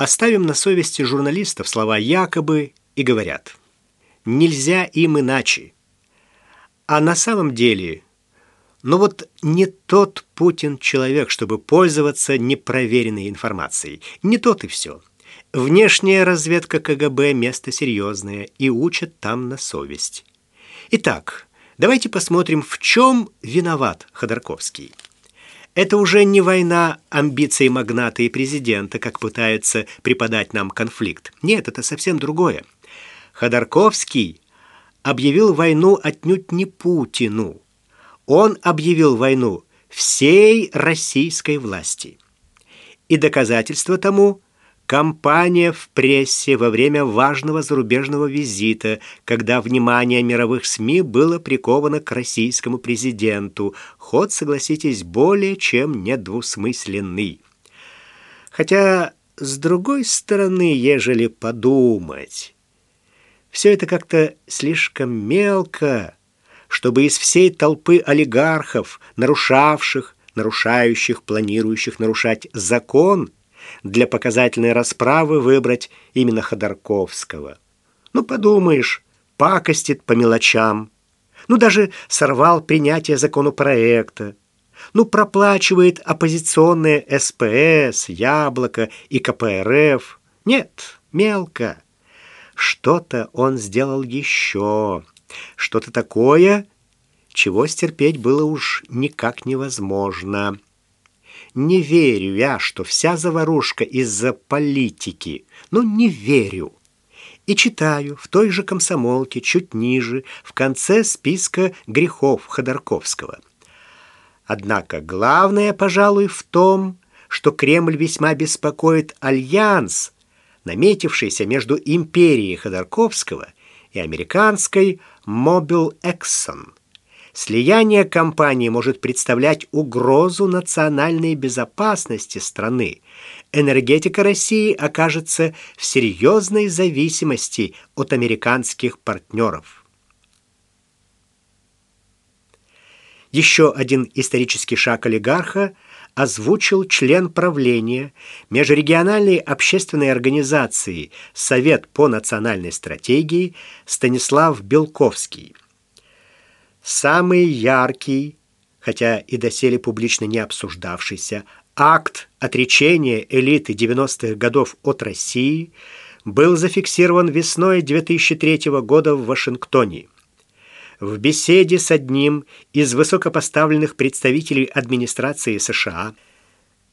Оставим на совести журналистов слова «якобы» и говорят «нельзя им иначе». А на самом деле, ну вот не тот Путин человек, чтобы пользоваться непроверенной информацией. Не тот и все. Внешняя разведка КГБ – место серьезное, и учат там на совесть. Итак, давайте посмотрим, в чем виноват Ходорковский. Это уже не война амбиций магната и президента, как пытаются преподать нам конфликт. Нет, это совсем другое. Ходорковский объявил войну отнюдь не Путину. Он объявил войну всей российской власти. И доказательство тому – Кампания в прессе во время важного зарубежного визита, когда внимание мировых СМИ было приковано к российскому президенту. Ход, согласитесь, более чем недвусмысленный. Хотя, с другой стороны, ежели подумать, все это как-то слишком мелко, чтобы из всей толпы олигархов, нарушавших, нарушающих, планирующих нарушать закон – для показательной расправы выбрать именно Ходорковского. Ну, подумаешь, пакостит по мелочам. Ну, даже сорвал принятие законопроекта. Ну, проплачивает оппозиционные СПС, Яблоко и КПРФ. Нет, мелко. Что-то он сделал еще. Что-то такое, чего стерпеть было уж никак невозможно. Не верю я, что вся заварушка из-за политики. Ну, не верю. И читаю в той же комсомолке, чуть ниже, в конце списка грехов Ходорковского. Однако главное, пожалуй, в том, что Кремль весьма беспокоит альянс, наметившийся между империей Ходорковского и американской Mobile Exxon – Слияние компаний может представлять угрозу национальной безопасности страны. Энергетика России окажется в серьезной зависимости от американских партнеров. Еще один исторический шаг олигарха озвучил член правления межрегиональной общественной организации Совет по национальной стратегии Станислав Белковский. Самый яркий, хотя и доселе публично не обсуждавшийся, акт отречения элиты 90-х годов от России был зафиксирован весной 2003 года в Вашингтоне. В беседе с одним из высокопоставленных представителей администрации США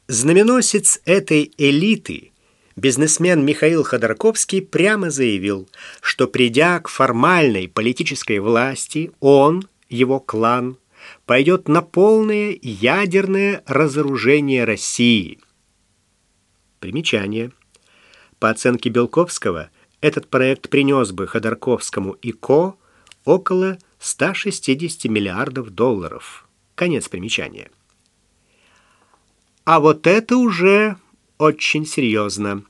знаменосец этой элиты – бизнесмен Михаил Ходорковский прямо заявил, что придя к формальной политической власти, он его клан пойдет на полное ядерное разоружение России. Примечание. По оценке Белковского, этот проект принес бы Ходорковскому и Ко около 160 миллиардов долларов. Конец примечания. А вот это уже очень серьезно.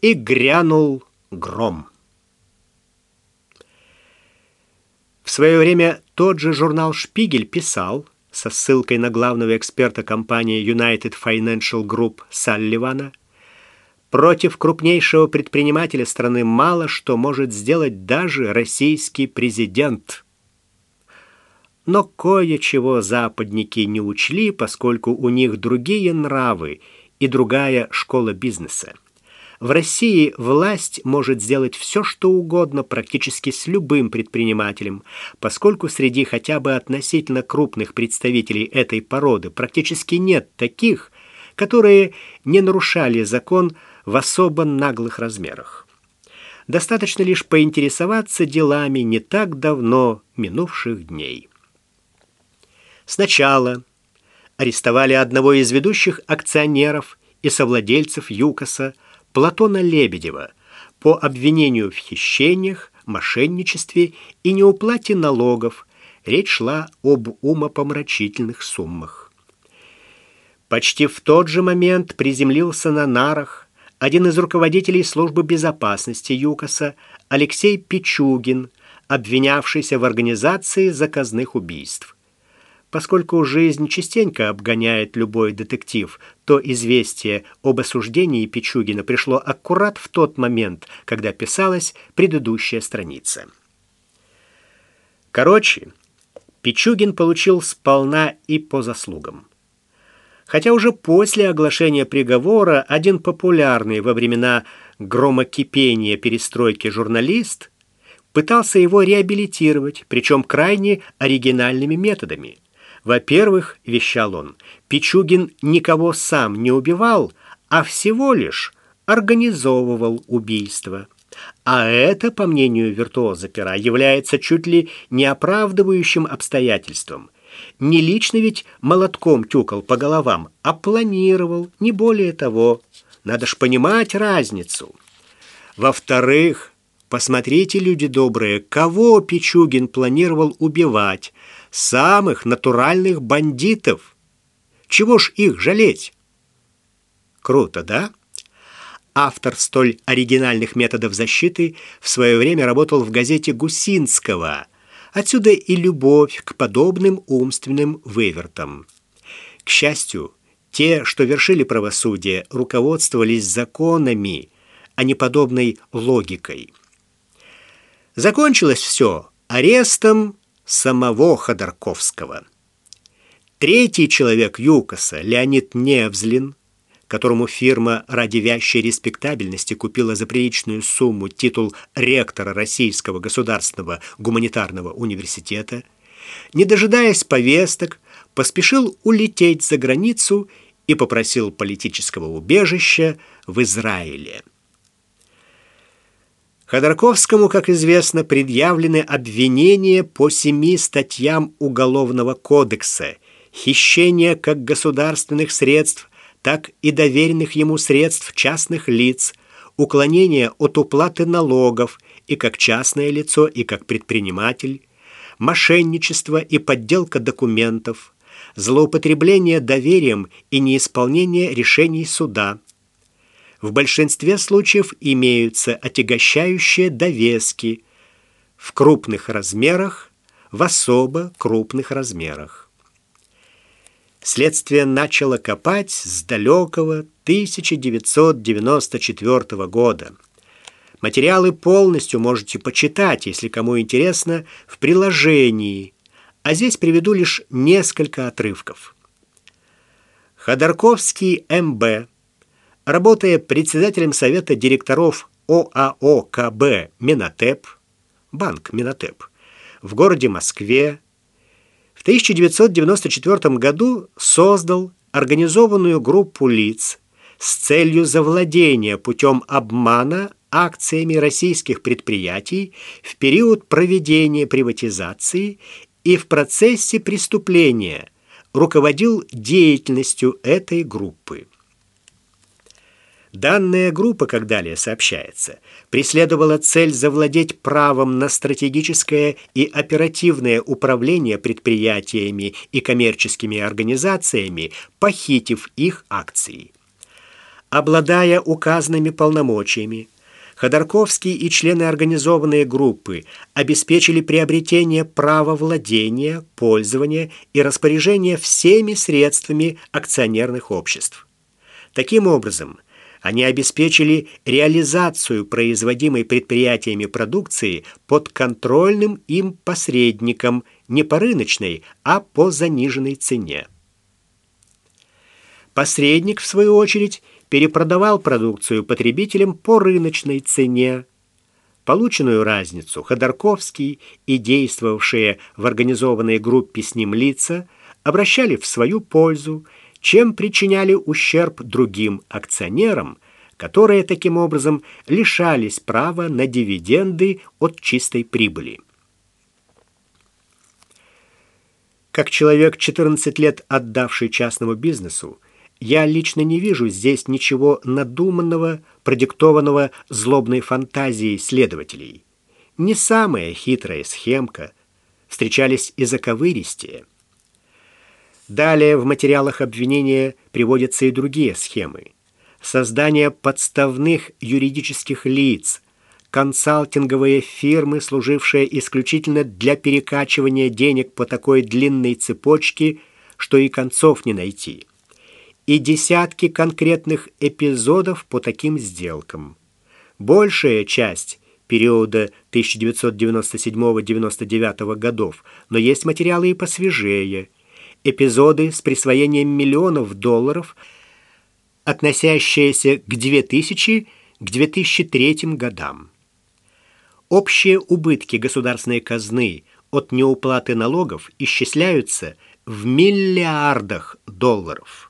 И грянул гром. В свое время тот же журнал «Шпигель» писал, со ссылкой на главного эксперта компании United Financial Group Салливана, против крупнейшего предпринимателя страны мало что может сделать даже российский президент. Но кое-чего западники не учли, поскольку у них другие нравы и другая школа бизнеса. В России власть может сделать все, что угодно практически с любым предпринимателем, поскольку среди хотя бы относительно крупных представителей этой породы практически нет таких, которые не нарушали закон в особо наглых размерах. Достаточно лишь поинтересоваться делами не так давно минувших дней. Сначала арестовали одного из ведущих акционеров и совладельцев ЮКОСа – Платона Лебедева по обвинению в хищениях, мошенничестве и неуплате налогов. Речь шла об умопомрачительных суммах. Почти в тот же момент приземлился на нарах один из руководителей службы безопасности ЮКОСа Алексей Пичугин, обвинявшийся в организации заказных убийств. Поскольку жизнь частенько обгоняет любой детектив, то известие об осуждении Пичугина пришло аккурат в тот момент, когда писалась предыдущая страница. Короче, Пичугин получил сполна и по заслугам. Хотя уже после оглашения приговора один популярный во времена громокипения перестройки журналист пытался его реабилитировать, причем крайне оригинальными методами – во-первых, вещал он, Пичугин никого сам не убивал, а всего лишь организовывал убийство. А это, по мнению виртуоза пера, является чуть ли не оправдывающим обстоятельством. Не лично ведь молотком тюкал по головам, а планировал, не более того. Надо ж понимать разницу. Во-вторых, посмотрите, люди добрые, кого Пичугин планировал убивать – самых натуральных бандитов. Чего ж их жалеть? Круто, да? Автор столь оригинальных методов защиты в свое время работал в газете Гусинского. Отсюда и любовь к подобным умственным вывертам. К счастью, те, что вершили правосудие, руководствовались законами, а не подобной логикой. Закончилось все арестом самого Ходорковского. Третий человек ЮКОСа, Леонид Невзлин, которому фирма ради вящей респектабельности купила за приличную сумму титул ректора Российского государственного гуманитарного университета, не дожидаясь повесток, поспешил улететь за границу и попросил политического убежища в Израиле. Ходорковскому, как известно, предъявлены обвинения по семи статьям Уголовного кодекса, хищение как государственных средств, так и доверенных ему средств частных лиц, уклонение от уплаты налогов и как частное лицо, и как предприниматель, мошенничество и подделка документов, злоупотребление доверием и неисполнение решений суда – в большинстве случаев имеются отягощающие довески в крупных размерах, в особо крупных размерах. Следствие начало копать с далекого 1994 года. Материалы полностью можете почитать, если кому интересно, в приложении, а здесь приведу лишь несколько отрывков. Ходорковский МБ Работая председателем совета директоров ОАО КБ «Минотеп», банк «Минотеп», в городе Москве, в 1994 году создал организованную группу лиц с целью завладения путем обмана акциями российских предприятий в период проведения приватизации и в процессе преступления руководил деятельностью этой группы. Данная группа, как далее сообщается, преследовала цель завладеть правом на стратегическое и оперативное управление предприятиями и коммерческими организациями, похитив их акции. Обладая указанными полномочиями, Ходорковский и члены организованной группы обеспечили приобретение права владения, пользования и распоряжения всеми средствами акционерных обществ. Таким образом, они обеспечили реализацию производимой предприятиями продукции под контрольным им посредником не по рыночной, а по заниженной цене. Посредник, в свою очередь, перепродавал продукцию потребителям по рыночной цене. Полученную разницу Ходорковский и действовавшие в организованной группе с ним лица обращали в свою пользу чем причиняли ущерб другим акционерам, которые таким образом лишались права на дивиденды от чистой прибыли. Как человек 14 лет отдавший частному бизнесу, я лично не вижу здесь ничего надуманного, продиктованного злобной фантазией следователей. Не самая хитрая схемка. Встречались и заковыристее. Далее в материалах обвинения приводятся и другие схемы. Создание подставных юридических лиц, консалтинговые фирмы, служившие исключительно для перекачивания денег по такой длинной цепочке, что и концов не найти. И десятки конкретных эпизодов по таким сделкам. Большая часть периода 1997-99 годов, но есть материалы и посвежее. Эпизоды с присвоением миллионов долларов, относящиеся к 2000 к 2003 годам. Общие убытки государственной казны от неуплаты налогов исчисляются в миллиардах долларов.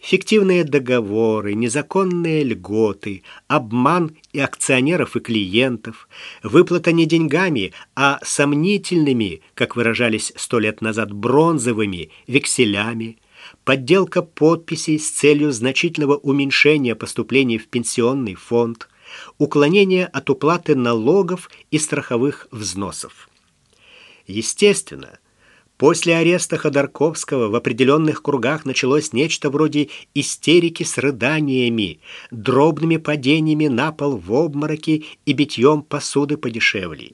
Фиктивные договоры, незаконные льготы, обман и акционеров и клиентов, выплата не деньгами, а сомнительными, как выражались сто лет назад, бронзовыми векселями, подделка подписей с целью значительного уменьшения поступлений в пенсионный фонд, уклонение от уплаты налогов и страховых взносов. Естественно, После ареста Ходорковского в определенных кругах началось нечто вроде истерики с рыданиями, дробными падениями на пол в обмороки и битьем посуды подешевле.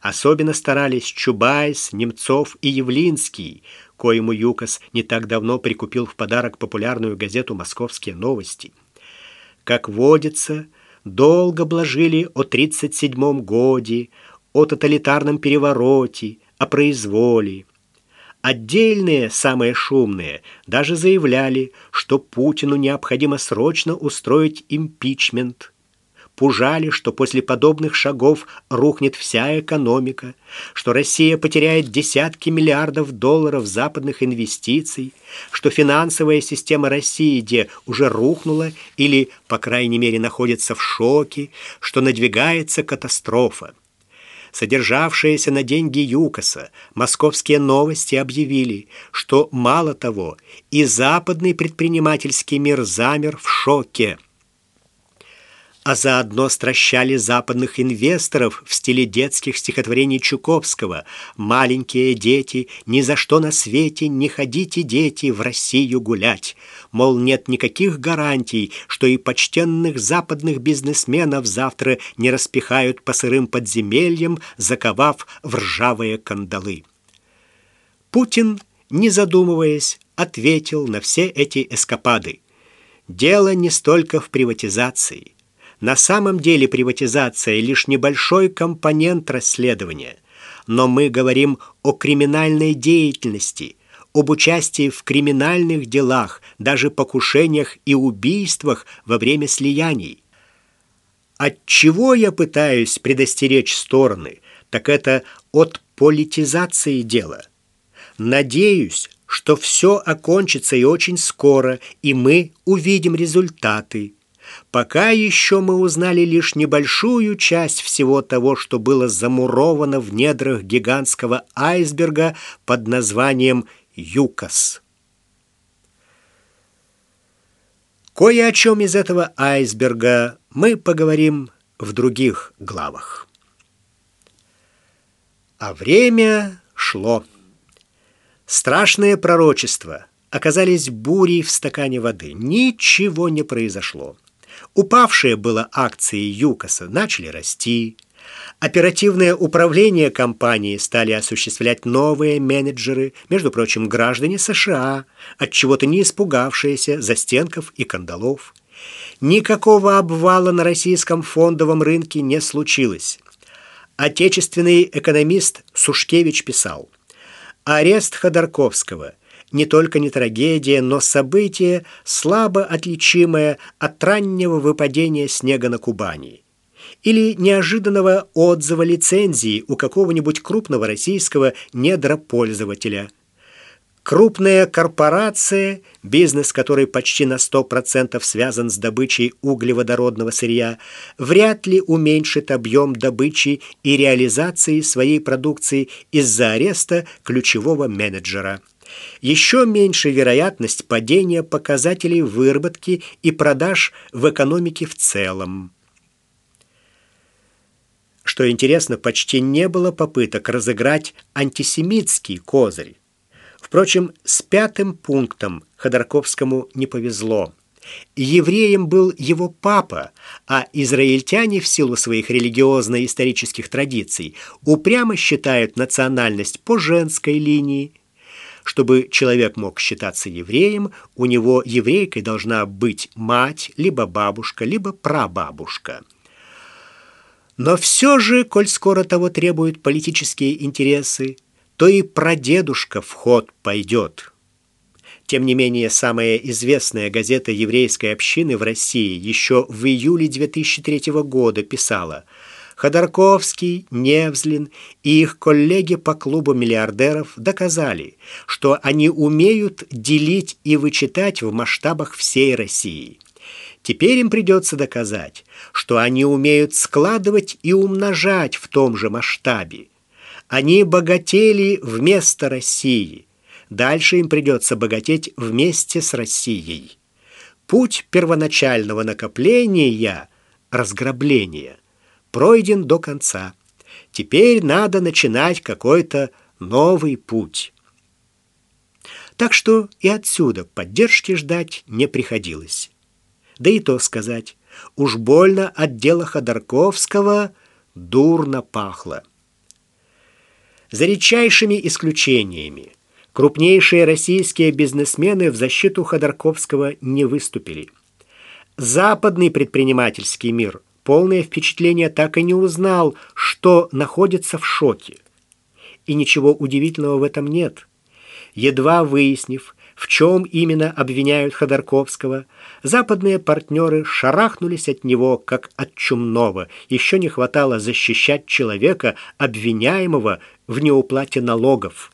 Особенно старались Чубайс, Немцов и Явлинский, коему Юкос не так давно прикупил в подарок популярную газету «Московские новости». Как водится, долго блажили о 37-м годе, о тоталитарном перевороте, о произволе. Отдельные, самые шумные, даже заявляли, что Путину необходимо срочно устроить импичмент. Пужали, что после подобных шагов рухнет вся экономика, что Россия потеряет десятки миллиардов долларов западных инвестиций, что финансовая система России где уже рухнула или, по крайней мере, находится в шоке, что надвигается катастрофа содержавшиеся на деньги ЮКОСа, московские новости объявили, что, мало того, и западный предпринимательский мир замер в шоке а заодно стращали западных инвесторов в стиле детских стихотворений Чуковского «Маленькие дети, ни за что на свете не ходите, дети, в Россию гулять». Мол, нет никаких гарантий, что и почтенных западных бизнесменов завтра не распихают по сырым подземельям, заковав в ржавые кандалы. Путин, не задумываясь, ответил на все эти эскапады. Дело не столько в приватизации. На самом деле приватизация лишь небольшой компонент расследования, но мы говорим о криминальной деятельности, об участии в криминальных делах, даже покушениях и убийствах во время слияний. От чего я пытаюсь предостеречь стороны, так это от политизации дела. Надеюсь, что все окончится и очень скоро, и мы увидим результаты. Пока еще мы узнали лишь небольшую часть всего того, что было замуровано в недрах гигантского айсберга под названием Юкос. Кое о чем из этого айсберга мы поговорим в других главах. А время шло. Страшные пророчества оказались бурей в стакане воды. Ничего не произошло. Упавшие было акции ЮКОСа начали расти. Оперативное управление компанией стали осуществлять новые менеджеры, между прочим, граждане США, от чего-то не испугавшиеся застенков и кандалов. Никакого обвала на российском фондовом рынке не случилось. Отечественный экономист Сушкевич писал: "Арест Ходорковского – не только не трагедия, но событие, слабо отличимое от раннего выпадения снега на Кубани или неожиданного отзыва лицензии у какого-нибудь крупного российского недропользователя. Крупная корпорация, бизнес который почти на 100% связан с добычей углеводородного сырья, вряд ли уменьшит объем добычи и реализации своей продукции из-за ареста ключевого менеджера. Еще меньше вероятность падения показателей выработки и продаж в экономике в целом. Что интересно, почти не было попыток разыграть антисемитский козырь. Впрочем, с пятым пунктом Ходорковскому не повезло. Евреем был его папа, а израильтяне в силу своих религиозно-исторических традиций упрямо считают национальность по женской линии. Чтобы человек мог считаться евреем, у него еврейкой должна быть мать, либо бабушка, либо прабабушка. Но все же, коль скоро того требуют политические интересы, то и прадедушка в ход пойдет. Тем не менее, самая известная газета еврейской общины в России еще в июле 2003 года писала Ходорковский, Невзлин и их коллеги по клубу миллиардеров доказали, что они умеют делить и вычитать в масштабах всей России. Теперь им придется доказать, что они умеют складывать и умножать в том же масштабе. Они богатели вместо России, Дальше им придется богатеть вместе с Россией. Путь первоначального накопления, разграбления, пройден до конца. Теперь надо начинать какой-то новый путь. Так что и отсюда поддержки ждать не приходилось. Да и то сказать, уж больно от дела Ходорковского дурно пахло. За редчайшими исключениями Крупнейшие российские бизнесмены в защиту Ходорковского не выступили. Западный предпринимательский мир полное впечатление так и не узнал, что находится в шоке. И ничего удивительного в этом нет. Едва выяснив, в чем именно обвиняют Ходорковского, западные партнеры шарахнулись от него, как от чумного. Еще не хватало защищать человека, обвиняемого в неуплате налогов.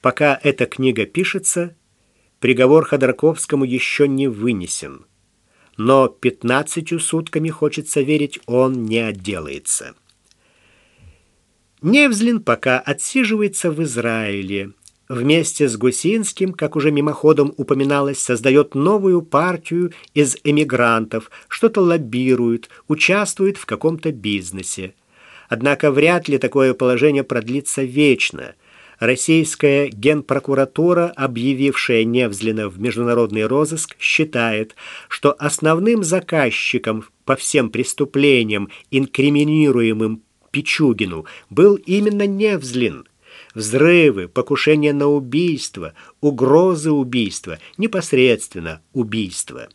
Пока эта книга пишется, приговор Ходорковскому еще не вынесен. Но пятнадцатью сутками, хочется верить, он не отделается. Невзлин пока отсиживается в Израиле. Вместе с Гусинским, как уже мимоходом упоминалось, создает новую партию из эмигрантов, что-то лоббирует, участвует в каком-то бизнесе. Однако вряд ли такое положение продлится вечно – Российская генпрокуратура, объявившая Невзлина в международный розыск, считает, что основным заказчиком по всем преступлениям, инкриминируемым Пичугину, был именно Невзлин. Взрывы, покушения на убийство, угрозы убийства, непосредственно убийство.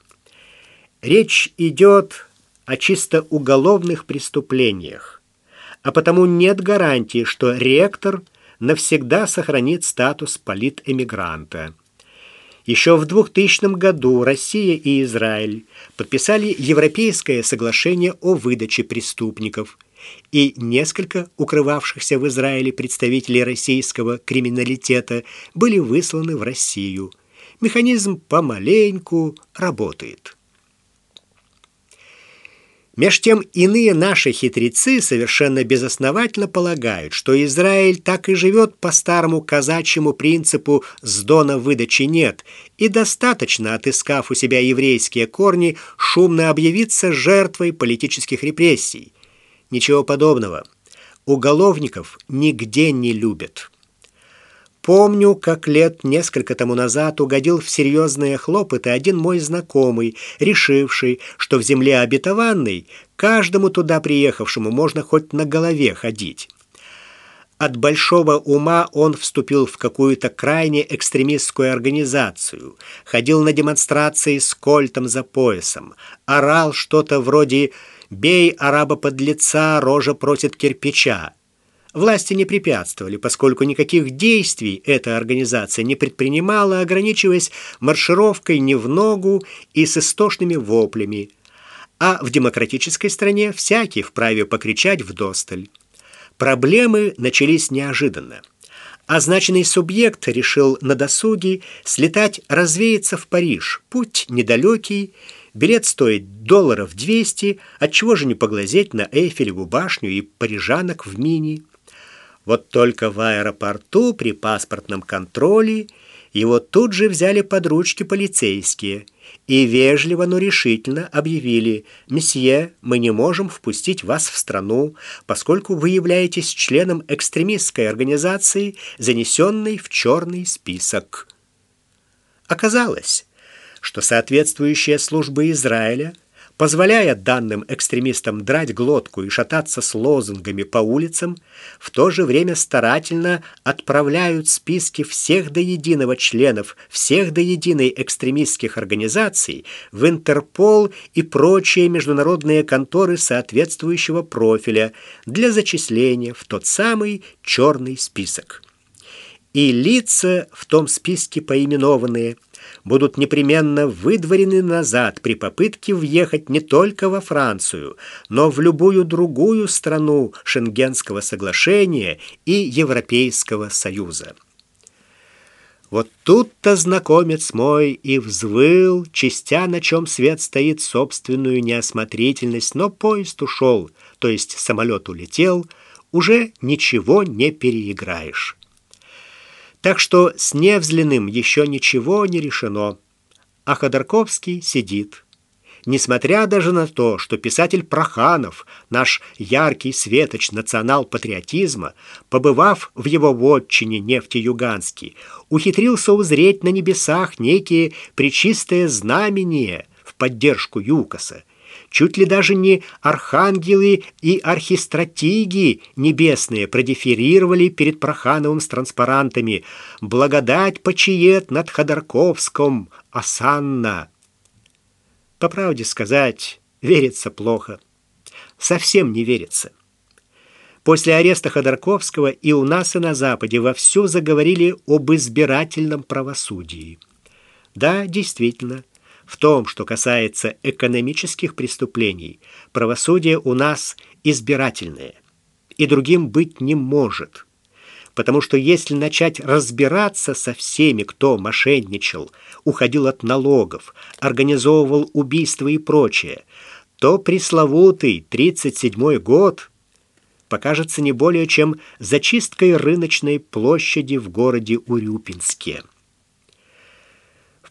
Речь идет о чисто уголовных преступлениях, а потому нет гарантии, что ректор – навсегда сохранит статус политэмигранта. Еще в 2000 году Россия и Израиль подписали Европейское соглашение о выдаче преступников, и несколько укрывавшихся в Израиле представителей российского криминалитета были высланы в Россию. Механизм помаленьку работает. Меж тем иные наши хитрецы совершенно безосновательно полагают, что Израиль так и живет по старому казачьему принципу «с дона выдачи нет», и достаточно, отыскав у себя еврейские корни, шумно объявиться жертвой политических репрессий. Ничего подобного. Уголовников нигде не любят. Помню, как лет несколько тому назад угодил в серьезные хлопоты один мой знакомый, решивший, что в земле обетованной каждому туда приехавшему можно хоть на голове ходить. От большого ума он вступил в какую-то крайне экстремистскую организацию, ходил на демонстрации с кольтом за поясом, орал что-то вроде «бей араба под лица, рожа просит кирпича», Власти не препятствовали, поскольку никаких действий эта организация не предпринимала, ограничиваясь маршировкой не в ногу и с истошными воплями. А в демократической стране всякий вправе покричать в досталь. Проблемы начались неожиданно. Означенный субъект решил на досуге слетать развеяться в Париж. Путь недалекий, билет стоит долларов 200, отчего же не поглазеть на Эйфелеву башню и парижанок в мини. Вот только в аэропорту при паспортном контроле его тут же взяли под ручки полицейские и вежливо, но решительно объявили «Месье, мы не можем впустить вас в страну, поскольку вы являетесь членом экстремистской организации, занесенной в черный список». Оказалось, что соответствующие службы Израиля – позволяя данным экстремистам драть глотку и шататься с лозунгами по улицам, в то же время старательно отправляют списки всех до единого членов всех до единой экстремистских организаций в Интерпол и прочие международные конторы соответствующего профиля для зачисления в тот самый черный список. И лица в том списке поименованные – будут непременно выдворены назад при попытке въехать не только во Францию, но в любую другую страну Шенгенского соглашения и Европейского Союза. Вот тут-то знакомец мой и взвыл, частя на чем свет стоит собственную неосмотрительность, но поезд ушел, то есть самолет улетел, уже ничего не переиграешь. Так что с Невзлиным еще ничего не решено. А Ходорковский сидит. Несмотря даже на то, что писатель Проханов, наш яркий светоч национал-патриотизма, побывав в его вотчине нефтеюганский, ухитрился узреть на небесах некие причистые знамения в поддержку Юкоса, Чуть ли даже не архангелы и архистратиги небесные продеферировали перед Прохановым с транспарантами «Благодать почиет над Ходорковском, осанна». По правде сказать, верится плохо. Совсем не верится. После ареста Ходорковского и у нас, и на Западе вовсю заговорили об избирательном правосудии. Да, действительно, в том, что касается экономических преступлений, правосудие у нас избирательное, и другим быть не может. Потому что если начать разбираться со всеми, кто мошенничал, уходил от налогов, организовывал убийства и прочее, то пресловутый 37-й год покажется не более чем зачисткой рыночной площади в городе Урюпинске.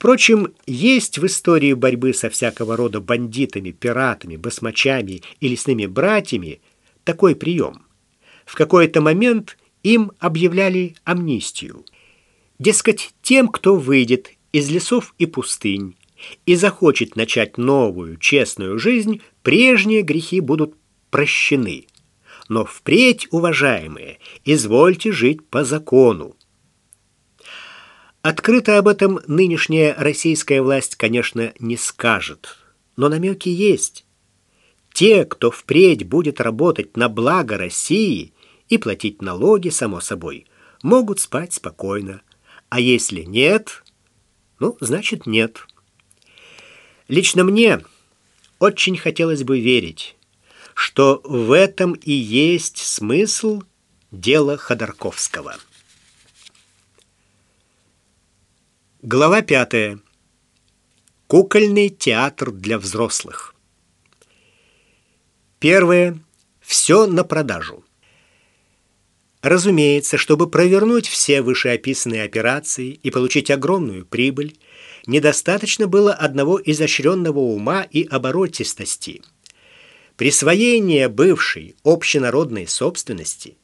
Впрочем, есть в истории борьбы со всякого рода бандитами, пиратами, басмачами и лесными братьями такой прием. В какой-то момент им объявляли амнистию. Дескать, тем, кто выйдет из лесов и пустынь и захочет начать новую, честную жизнь, прежние грехи будут прощены. Но впредь, уважаемые, извольте жить по закону. Открыто об этом нынешняя российская власть, конечно, не скажет, но намеки есть. Те, кто впредь будет работать на благо России и платить налоги, само собой, могут спать спокойно. А если нет, ну, значит нет. Лично мне очень хотелось бы верить, что в этом и есть смысл дела Ходорковского. Глава пятая. Кукольный театр для взрослых. Первое. Все на продажу. Разумеется, чтобы провернуть все вышеописанные операции и получить огромную прибыль, недостаточно было одного изощренного ума и оборотистости. Присвоение бывшей общенародной собственности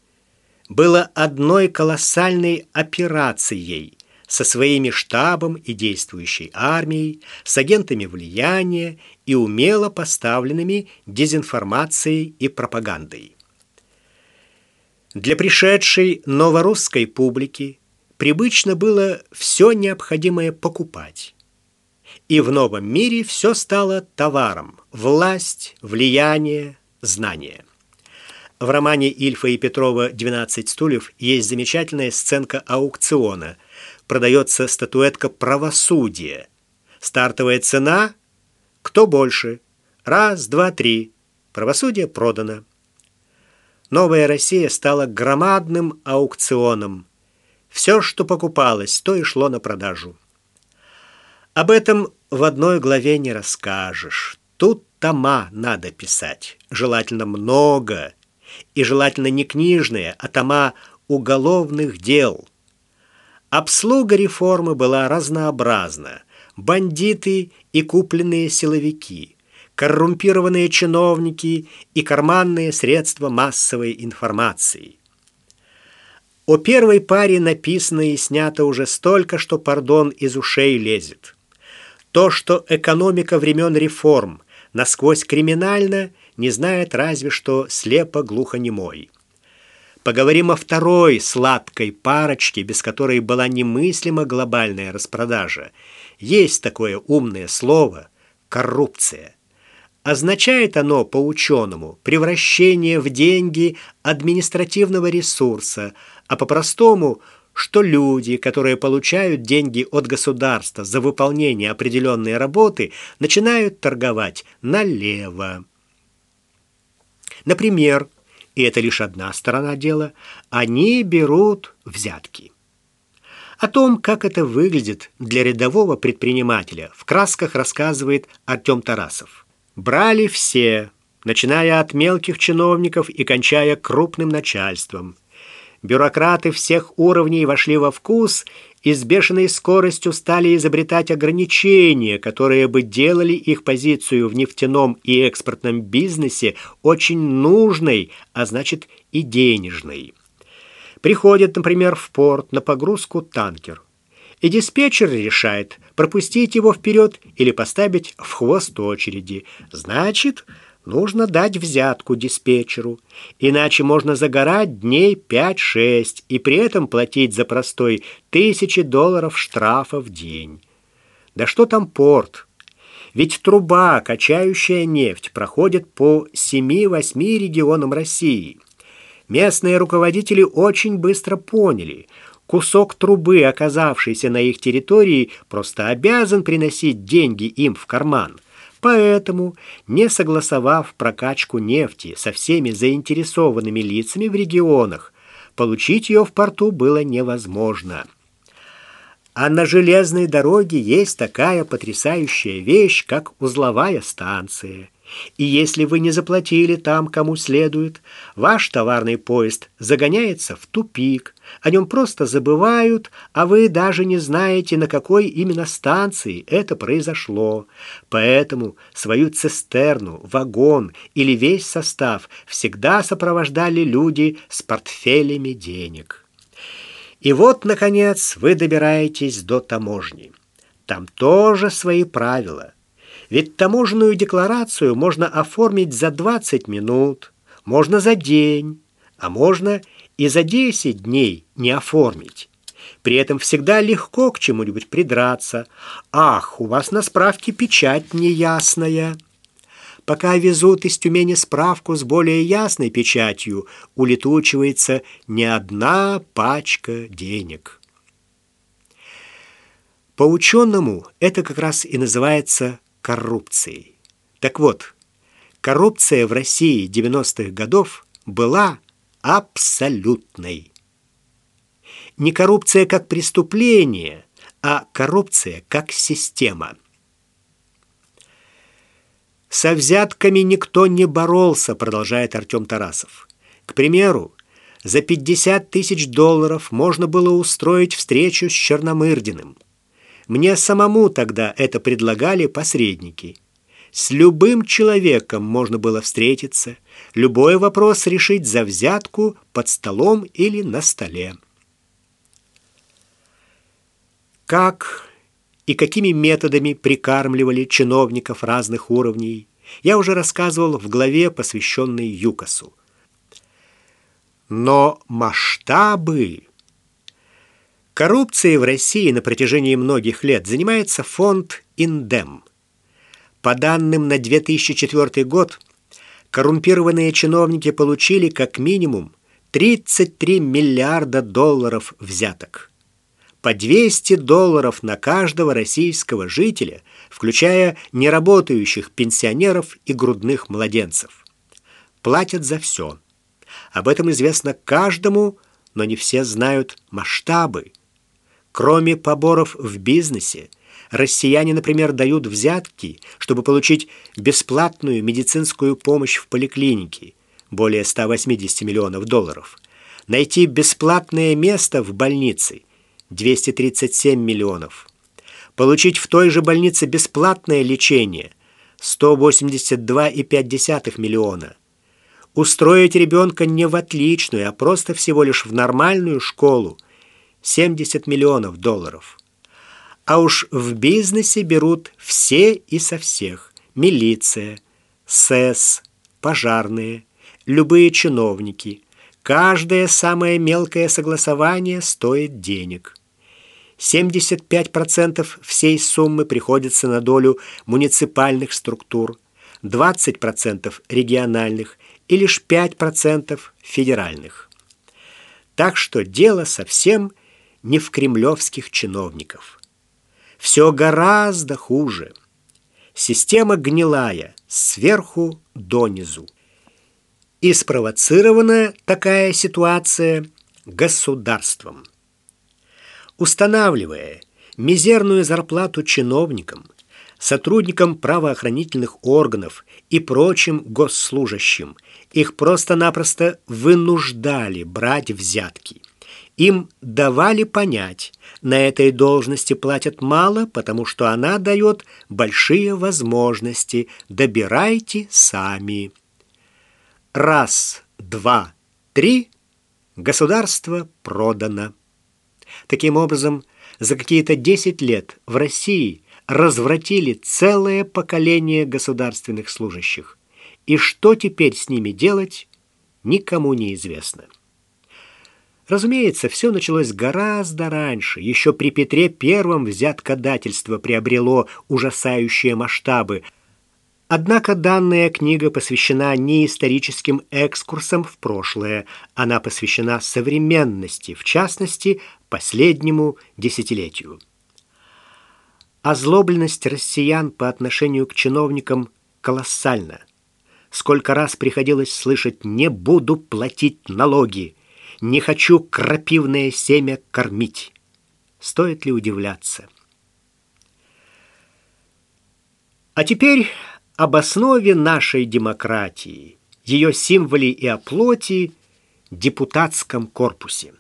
было одной колоссальной операцией – со своими штабом и действующей армией, с агентами влияния и умело поставленными дезинформацией и пропагандой. Для пришедшей новорусской публики привычно было все необходимое покупать. И в новом мире все стало товаром – власть, влияние, знание. В романе Ильфа и Петрова «12 стульев» есть замечательная сценка аукциона – продается статуэтка правосудия. Стартовая цена – кто больше? Раз, два, три. Правосудие продано. Новая Россия стала громадным аукционом. Все, что покупалось, то и шло на продажу. Об этом в одной главе не расскажешь. Тут тома надо писать, желательно много, и желательно не книжные, а тома уголовных дел – Обслуга реформы была разнообразна. Бандиты и купленные силовики, коррумпированные чиновники и карманные средства массовой информации. О первой паре написано и снято уже столько, что пардон из ушей лезет. То, что экономика времен реформ насквозь криминальна, не знает разве что слепо-глухонемой. Поговорим о второй сладкой парочке, без которой была немыслима глобальная распродажа. Есть такое умное слово – коррупция. Означает оно по-ученому превращение в деньги административного ресурса, а по-простому – что люди, которые получают деньги от государства за выполнение определенной работы, начинают торговать налево. Например, и это лишь одна сторона дела, они берут взятки. О том, как это выглядит для рядового предпринимателя, в красках рассказывает Артем Тарасов. Брали все, начиная от мелких чиновников и кончая крупным начальством. Бюрократы всех уровней вошли во вкус и с бешеной скоростью стали изобретать ограничения, которые бы делали их позицию в нефтяном и экспортном бизнесе очень нужной, а значит и денежной. Приходит, например, в порт на погрузку танкер. И диспетчер решает, пропустить его вперед или поставить в хвост очереди. Значит, Нужно дать взятку диспетчеру, иначе можно загорать дней 5-6 и при этом платить за простой тысячи долларов штрафа в день. Да что там порт? Ведь труба, качающая нефть, проходит по 7-8 регионам России. Местные руководители очень быстро поняли, кусок трубы, оказавшийся на их территории, просто обязан приносить деньги им в карман – Поэтому, не согласовав прокачку нефти со всеми заинтересованными лицами в регионах, получить ее в порту было невозможно. А на железной дороге есть такая потрясающая вещь, как узловая станция – и если вы не заплатили там, кому следует, ваш товарный поезд загоняется в тупик, о нем просто забывают, а вы даже не знаете, на какой именно станции это произошло. Поэтому свою цистерну, вагон или весь состав всегда сопровождали люди с портфелями денег. И вот, наконец, вы добираетесь до таможни. Там тоже свои правила – ведь таможенную декларацию можно оформить за 20 минут, можно за день, а можно и за 10 дней не оформить. При этом всегда легко к чему-нибудь придраться. Ах, у вас на справке печать неясная. Пока везут из Тюмени справку с более ясной печатью, улетучивается не одна пачка денег. По ученому это как раз и называется коррупцией. Так вот, коррупция в России 90-х годов была абсолютной. Не коррупция как преступление, а коррупция как система. Со взятками никто не боролся, продолжает Артем Тарасов. К примеру, за 50 тысяч долларов можно было устроить встречу с Черномырдиным – мне самому тогда это предлагали посредники. С любым человеком можно было встретиться, любой вопрос решить за взятку под столом или на столе. Как и какими методами прикармливали чиновников разных уровней, я уже рассказывал в главе, посвященной ЮКОСу. Но масштабы Коррупцией в России на протяжении многих лет занимается фонд «Индем». По данным на 2004 год, коррумпированные чиновники получили как минимум 33 миллиарда долларов взяток. По 200 долларов на каждого российского жителя, включая неработающих пенсионеров и грудных младенцев. Платят за все. Об этом известно каждому, но не все знают масштабы. Кроме поборов в бизнесе, россияне, например, дают взятки, чтобы получить бесплатную медицинскую помощь в поликлинике, более 180 миллионов долларов, найти бесплатное место в больнице, 237 миллионов, получить в той же больнице бесплатное лечение, 182,5 миллиона, устроить ребенка не в отличную, а просто всего лишь в нормальную школу – 70 миллионов долларов. А уж в бизнесе берут все и со всех. Милиция, СЭС, пожарные, любые чиновники. Каждое самое мелкое согласование стоит денег. 75% всей суммы приходится на долю муниципальных структур, 20% региональных и лишь 5% федеральных. Так что дело совсем не в кремлевских чиновников. Все гораздо хуже. Система гнилая сверху донизу. И спровоцирована такая ситуация государством. Устанавливая мизерную зарплату чиновникам, сотрудникам правоохранительных органов и прочим госслужащим, их просто-напросто вынуждали брать взятки. Им давали понять, на этой должности платят мало, потому что она дает большие возможности. Добирайте сами. Раз, два, три. Государство продано. Таким образом, за какие-то 10 лет в России развратили целое поколение государственных служащих. И что теперь с ними делать, никому не известно. Разумеется, все началось гораздо раньше. Еще при Петре Первом взяткодательство приобрело ужасающие масштабы. Однако данная книга посвящена не историческим экскурсам в прошлое, она посвящена современности, в частности, последнему десятилетию. Озлобленность россиян по отношению к чиновникам колоссальна. Сколько раз приходилось слышать «не буду платить налоги», «не хочу крапивное семя кормить». Стоит ли удивляться? А теперь об основе нашей демократии, ее символе и оплоти – депутатском корпусе.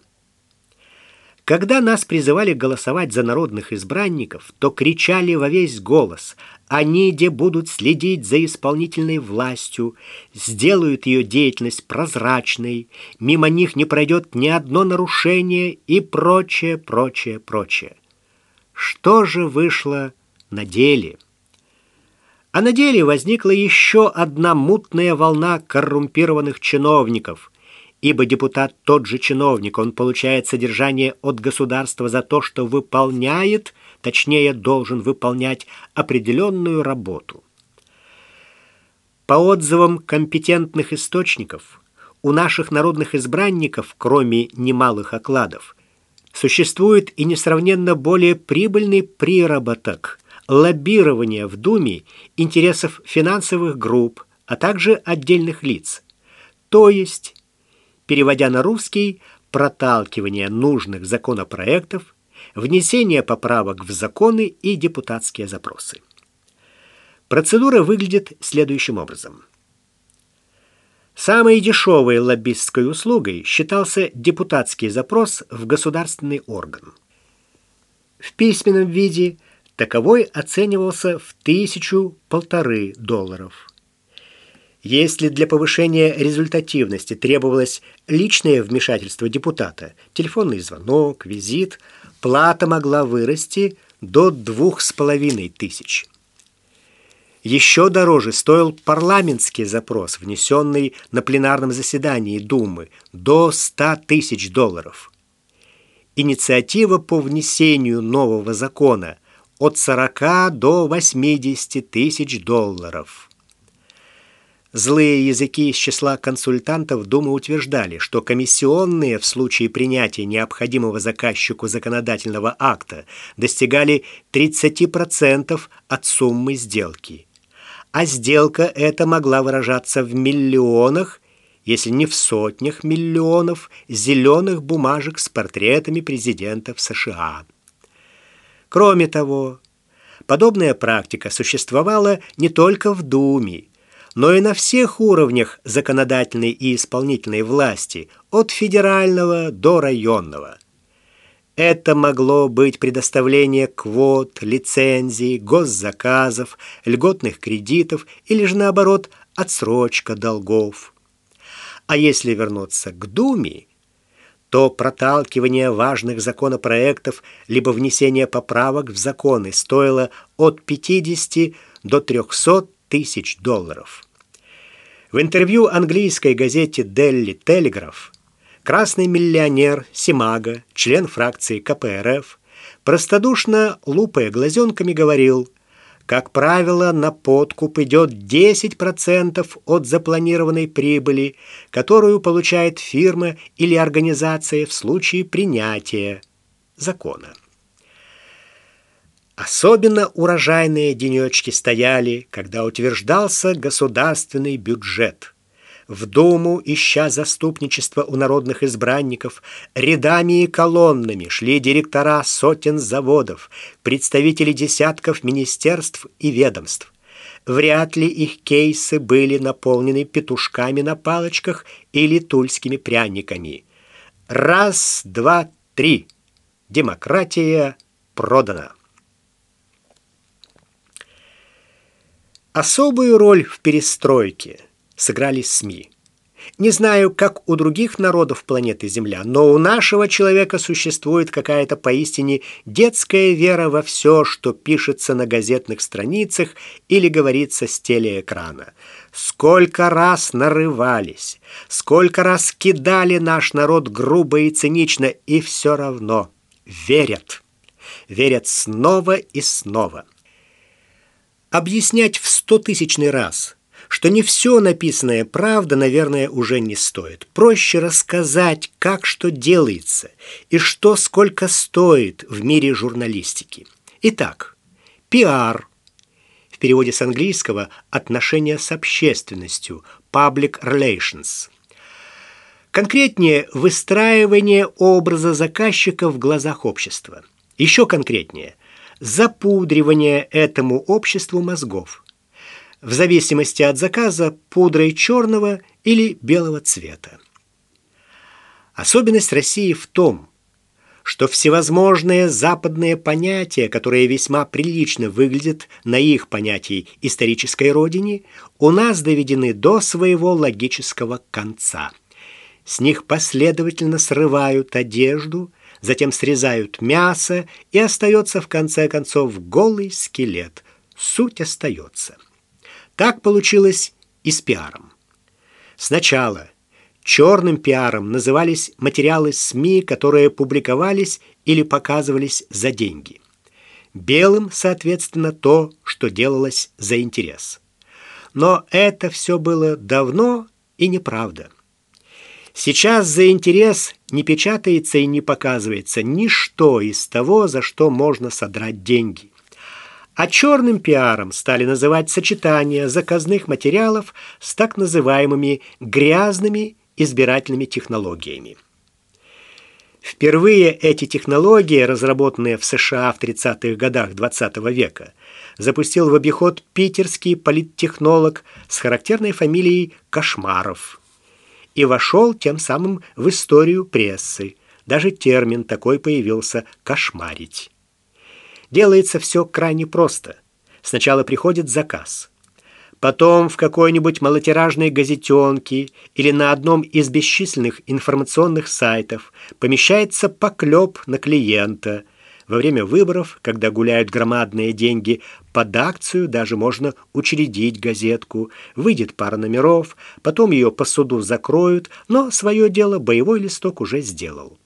Когда нас призывали голосовать за народных избранников, то кричали во весь голос «Они где будут следить за исполнительной властью, сделают ее деятельность прозрачной, мимо них не пройдет ни одно нарушение и прочее, прочее, прочее». Что же вышло на деле? А на деле возникла еще одна мутная волна коррумпированных чиновников – ибо депутат тот же чиновник, он получает содержание от государства за то, что выполняет, точнее, должен выполнять определенную работу. По отзывам компетентных источников, у наших народных избранников, кроме немалых окладов, существует и несравненно более прибыльный приработок – лоббирование в Думе интересов финансовых групп, а также отдельных лиц. То есть переводя на русский, проталкивание нужных законопроектов, внесение поправок в законы и депутатские запросы. Процедура выглядит следующим образом. Самой дешевой лоббистской услугой считался депутатский запрос в государственный орган. В письменном виде таковой оценивался в тысячу-полторы долларов. Если для повышения результативности требовалось личное вмешательство депутата, телефонный звонок, визит, плата могла вырасти до двух с половиной тысяч. Еще дороже стоил парламентский запрос, внесенный на пленарном заседании Думы, до 100 тысяч долларов. Инициатива по внесению нового закона от 40 до 80 тысяч долларов. Злые языки из числа консультантов Думы утверждали, что комиссионные в случае принятия необходимого заказчику законодательного акта достигали 30% от суммы сделки. А сделка эта могла выражаться в миллионах, если не в сотнях миллионов зеленых бумажек с портретами президентов США. Кроме того, подобная практика существовала не только в Думе, но и на всех уровнях законодательной и исполнительной власти, от федерального до районного. Это могло быть предоставление квот, лицензий, госзаказов, льготных кредитов или же наоборот отсрочка долгов. А если вернуться к Думе, то проталкивание важных законопроектов либо внесение поправок в законы стоило от 50 до 300 тысяч долларов. В интервью английской газете Daily Telegraph красный миллионер Симага, член фракции КПРФ, простодушно лупая глазенками говорил – как правило, на подкуп идет 10% от запланированной прибыли, которую получает фирма или организация в случае принятия закона. Особенно урожайные денечки стояли, когда утверждался государственный бюджет – в Думу, ища заступничество у народных избранников, рядами и колоннами шли директора сотен заводов, представители десятков министерств и ведомств. Вряд ли их кейсы были наполнены петушками на палочках или тульскими пряниками. Раз, два, три. Демократия продана. Особую роль в перестройке – сыграли СМИ. Не знаю, как у других народов планеты Земля, но у нашего человека существует какая-то поистине детская вера во все, что пишется на газетных страницах или говорится с телеэкрана. Сколько раз нарывались, сколько раз кидали наш народ грубо и цинично, и все равно верят. Верят снова и снова. Объяснять в стотысячный раз – что не все написанное правда, наверное, уже не стоит. Проще рассказать, как что делается и что сколько стоит в мире журналистики. Итак, пиар. В переводе с английского «отношения с общественностью» – «public relations». Конкретнее – выстраивание образа заказчика в глазах общества. Еще конкретнее – запудривание этому обществу мозгов в зависимости от заказа пудрой черного или белого цвета. Особенность России в том, что всевозможные западные понятия, которые весьма прилично выглядят на их понятии исторической родине, у нас доведены до своего логического конца. С них последовательно срывают одежду, затем срезают мясо, и остается в конце концов голый скелет. Суть остается. Так получилось и с пиаром. Сначала черным пиаром назывались материалы СМИ, которые публиковались или показывались за деньги. Белым, соответственно, то, что делалось за интерес. Но это все было давно и неправда. Сейчас за интерес не печатается и не показывается ничто из того, за что можно содрать деньги а черным пиаром стали называть сочетание заказных материалов с так называемыми грязными избирательными технологиями. Впервые эти технологии, разработанные в США в 30-х годах XX -го века, запустил в обиход питерский политтехнолог с характерной фамилией Кошмаров и вошел тем самым в историю прессы. Даже термин такой появился «кошмарить». Делается все крайне просто. Сначала приходит заказ. Потом в какой-нибудь малотиражной газетенке или на одном из бесчисленных информационных сайтов помещается поклеп на клиента. Во время выборов, когда гуляют громадные деньги, под акцию даже можно учредить газетку. Выйдет пара номеров, потом ее по суду закроют, но свое дело боевой листок уже сделал.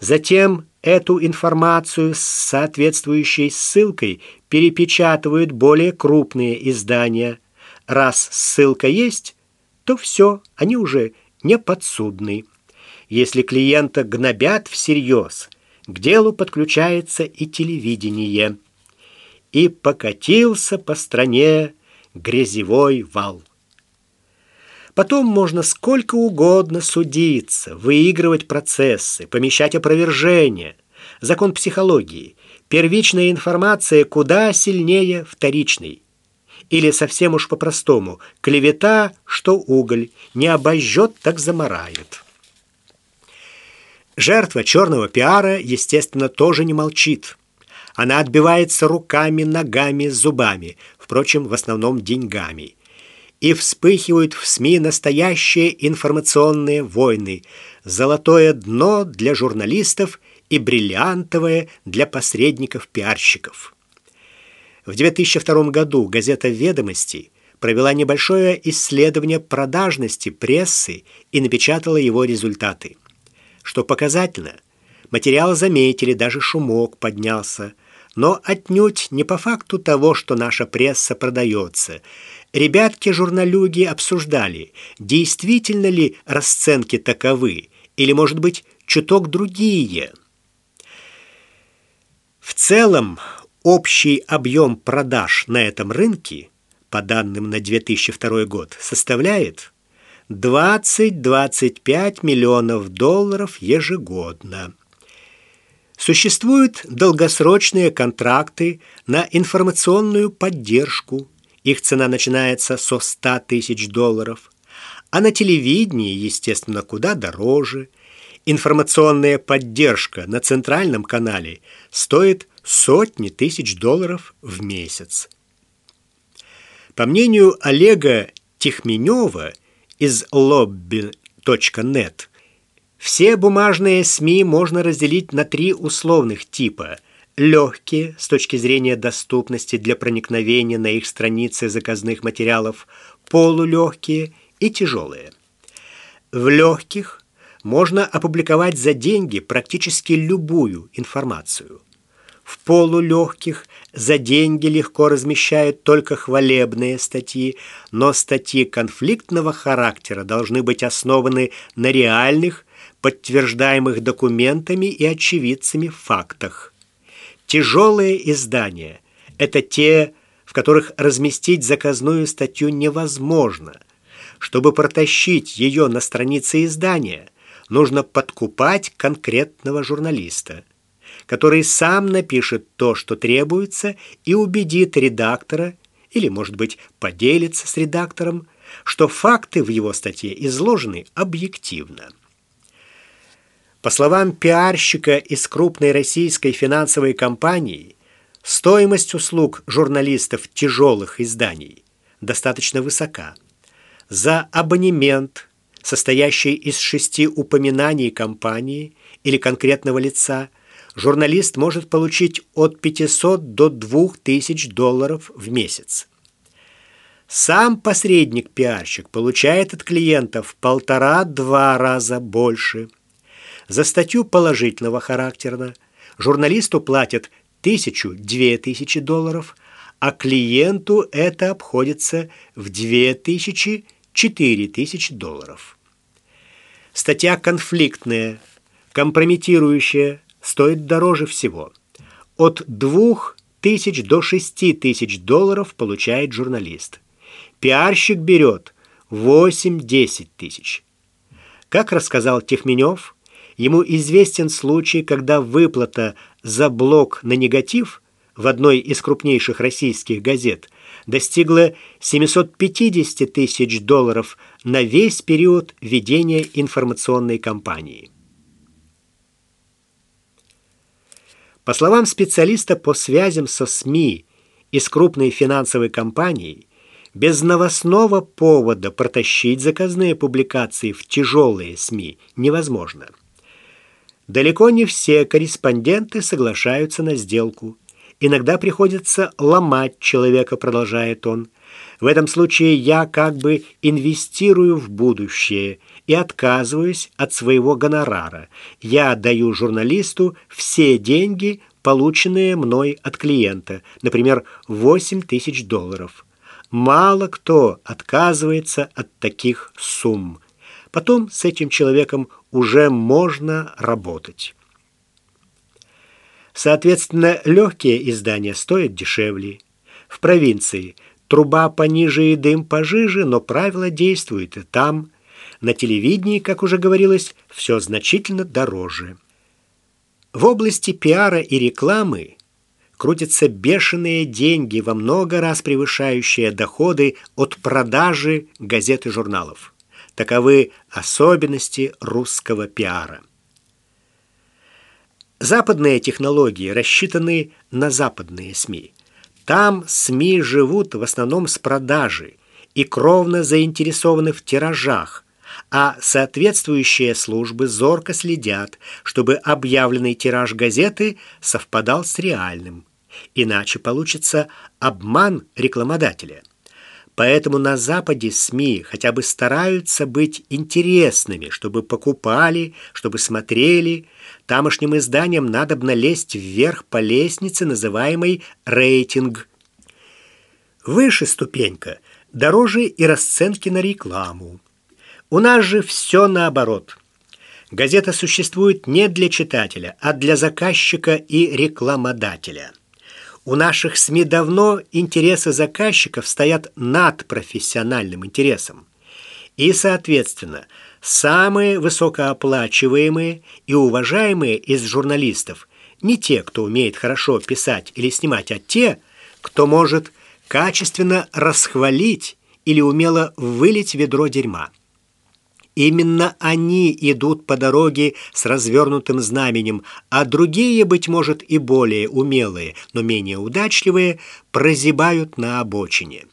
Затем эту информацию с соответствующей ссылкой перепечатывают более крупные издания. Раз ссылка есть, то все, они уже не подсудны. Если клиента гнобят всерьез, к делу подключается и телевидение. И покатился по стране грязевой вал. Потом можно сколько угодно судиться, выигрывать процессы, помещать опровержения. Закон психологии. Первичная информация куда сильнее вторичной. Или совсем уж по-простому, клевета, что уголь, не обожжет, так замарает. Жертва черного пиара, естественно, тоже не молчит. Она отбивается руками, ногами, зубами, впрочем, в основном деньгами и вспыхивают в СМИ настоящие информационные войны. золотое дно для журналистов и бриллиантовое для посредников-пиарщиков. В 2002 году газета «Ведомости» провела небольшое исследование продажности прессы и напечатала его результаты. Что показательно, материал заметили, даже шумок поднялся, но отнюдь не по факту того, что наша пресса продается. Ребятки-журналюги обсуждали, действительно ли расценки таковы, или, может быть, чуток другие. В целом, общий объем продаж на этом рынке, по данным на 2002 год, составляет 20-25 миллионов долларов ежегодно. Существуют долгосрочные контракты на информационную поддержку. Их цена начинается со 100 тысяч долларов. А на телевидении, естественно, куда дороже. Информационная поддержка на центральном канале стоит сотни тысяч долларов в месяц. По мнению Олега Тихменева из lobby.net, все бумажные СМИ можно разделить на три условных типа. Легкие, с точки зрения доступности для проникновения на их страницы заказных материалов, полулегкие и тяжелые. В легких можно опубликовать за деньги практически любую информацию – в полулегких за деньги легко размещают только хвалебные статьи, но статьи конфликтного характера должны быть основаны на реальных, подтверждаемых документами и очевидцами фактах. Тяжелые издания – это те, в которых разместить заказную статью невозможно. Чтобы протащить ее на странице издания, нужно подкупать конкретного журналиста – который сам напишет то, что требуется, и убедит редактора, или, может быть, поделится с редактором, что факты в его статье изложены объективно. По словам пиарщика из крупной российской финансовой компании, стоимость услуг журналистов тяжелых изданий достаточно высока. За абонемент, состоящий из шести упоминаний компании или конкретного лица, журналист может получить от 500 до 2000 долларов в месяц. Сам посредник-пиарщик получает от клиентов полтора-два раза больше. За статью положительного характера журналисту платят тысячу-две тысячи долларов, а клиенту это обходится в две тысячи-четыре тысячи долларов. Статья конфликтная, компрометирующая, стоит дороже всего. От 2 тысяч до 6 тысяч долларов получает журналист. Пиарщик берет 8-10 тысяч. Как рассказал Техменев, ему известен случай, когда выплата за блок на негатив в одной из крупнейших российских газет достигла 750 тысяч долларов на весь период ведения информационной кампании. По словам специалиста по связям со СМИ из крупной финансовой компании, без новостного повода протащить заказные публикации в тяжелые СМИ невозможно. Далеко не все корреспонденты соглашаются на сделку. Иногда приходится ломать человека, продолжает он. В этом случае я как бы инвестирую в будущее и отказываюсь от своего гонорара. Я даю журналисту все деньги, полученные мной от клиента, например, 8 тысяч долларов. Мало кто отказывается от таких сумм. Потом с этим человеком уже можно работать. Соответственно, легкие издания стоят дешевле. В провинции труба пониже и дым пожиже, но правило действует и там – на телевидении, как уже говорилось, все значительно дороже. В области пиара и рекламы крутятся бешеные деньги, во много раз превышающие доходы от продажи газет и журналов. Таковы особенности русского пиара. Западные технологии рассчитаны на западные СМИ. Там СМИ живут в основном с продажи и кровно заинтересованы в тиражах, а соответствующие службы зорко следят, чтобы объявленный тираж газеты совпадал с реальным. Иначе получится обман рекламодателя. Поэтому на Западе СМИ хотя бы стараются быть интересными, чтобы покупали, чтобы смотрели. Тамошним изданиям надобно лезть вверх по лестнице, называемой рейтинг. Выше ступенька, дороже и расценки на рекламу. У нас же все наоборот. Газета существует не для читателя, а для заказчика и рекламодателя. У наших СМИ давно интересы заказчиков стоят над профессиональным интересом. И, соответственно, самые высокооплачиваемые и уважаемые из журналистов не те, кто умеет хорошо писать или снимать, а те, кто может качественно расхвалить или умело вылить ведро дерьма. Именно они идут по дороге с развернутым знаменем, а другие, быть может, и более умелые, но менее удачливые, прозябают на обочине.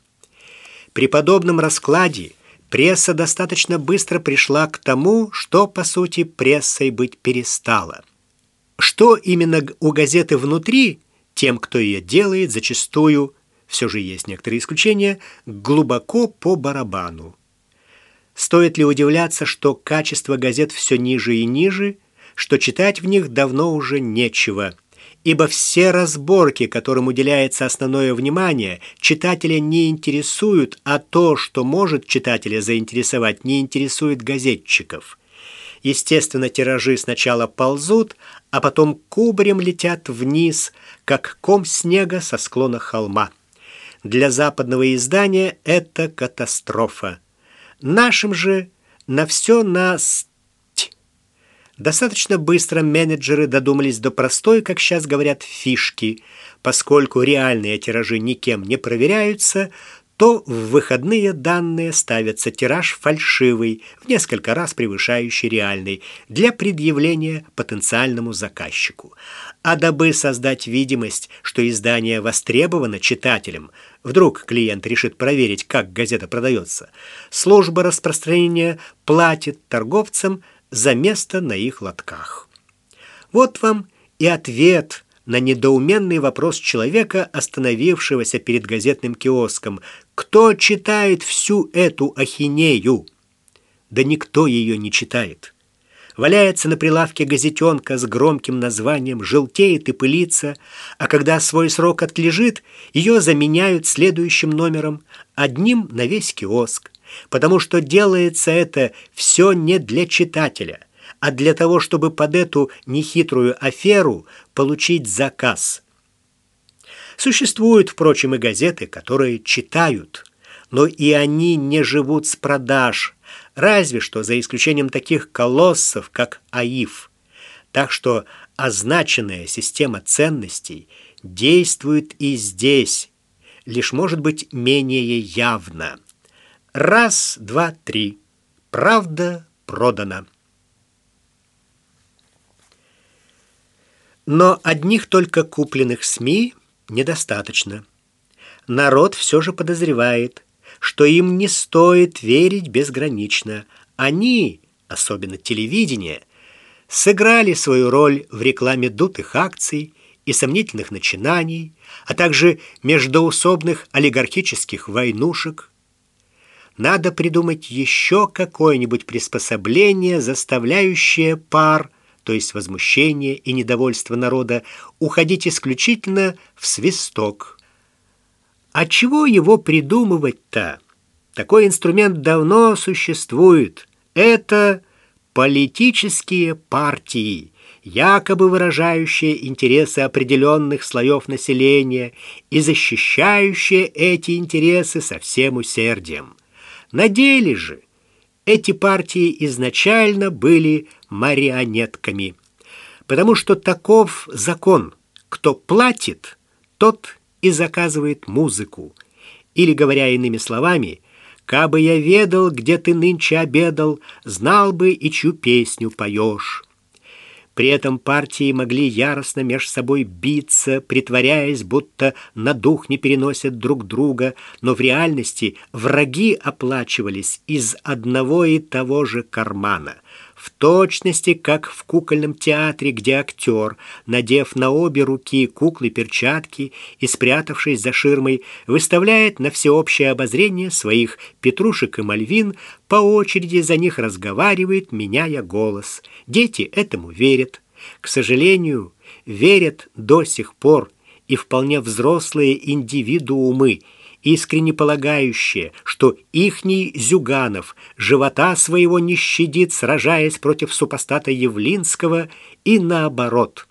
При подобном раскладе пресса достаточно быстро пришла к тому, что, по сути, прессой быть перестала. Что именно у газеты внутри, тем, кто ее делает, зачастую, все же есть некоторые исключения, глубоко по барабану. Стоит ли удивляться, что качество газет все ниже и ниже, что читать в них давно уже нечего, ибо все разборки, которым уделяется основное внимание, читателя не интересуют, а то, что может читателя заинтересовать, не интересует газетчиков. Естественно, тиражи сначала ползут, а потом кубарем летят вниз, как ком снега со склона холма. Для западного издания это катастрофа. Нашим же на все нас Достаточно быстро менеджеры додумались до простой, как сейчас говорят, фишки. Поскольку реальные тиражи никем не проверяются, то в выходные данные ставится тираж фальшивый, в несколько раз превышающий реальный, для предъявления потенциальному заказчику. А дабы создать видимость, что издание востребовано читателям, вдруг клиент решит проверить, как газета продается, служба распространения платит торговцам за место на их лотках. Вот вам и ответ на недоуменный вопрос человека, остановившегося перед газетным киоском. Кто читает всю эту ахинею? Да никто ее не читает. Валяется на прилавке газетенка с громким названием, желтеет и пылится, а когда свой срок отлежит, ее заменяют следующим номером, одним на весь киоск, потому что делается это все не для читателя, а для того, чтобы под эту нехитрую аферу получить заказ. Существуют, впрочем, и газеты, которые читают, но и они не живут с продаж, разве что за исключением таких колоссов, как АИФ. Так что означенная система ценностей действует и здесь, лишь может быть менее явно. Раз, два, три. Правда продана. Но одних только купленных СМИ недостаточно. Народ все же подозревает, что им не стоит верить безгранично. Они, особенно телевидение, сыграли свою роль в рекламе дутых акций и сомнительных начинаний, а также междоусобных олигархических войнушек. Надо придумать еще какое-нибудь приспособление, заставляющее пар то есть возмущение и недовольство народа, уходить исключительно в свисток. А чего его придумывать-то? Такой инструмент давно существует. Это политические партии, якобы выражающие интересы определенных слоев населения и защищающие эти интересы со всем усердием. На деле же эти партии изначально были марионетками, потому что таков закон. Кто платит, тот и заказывает музыку. Или, говоря иными словами, «Кабы я ведал, где ты нынче обедал, знал бы и чью песню поешь». При этом партии могли яростно меж собой биться, притворяясь, будто на дух не переносят друг друга, но в реальности враги оплачивались из одного и того же кармана в точности, как в кукольном театре, где актер, надев на обе руки куклы-перчатки и спрятавшись за ширмой, выставляет на всеобщее обозрение своих петрушек и мальвин, по очереди за них разговаривает, меняя голос. Дети этому верят. К сожалению, верят до сих пор и вполне взрослые индивидуумы – искренне полагающие, что ихний Зюганов живота своего не щадит, сражаясь против супостата Явлинского, и наоборот.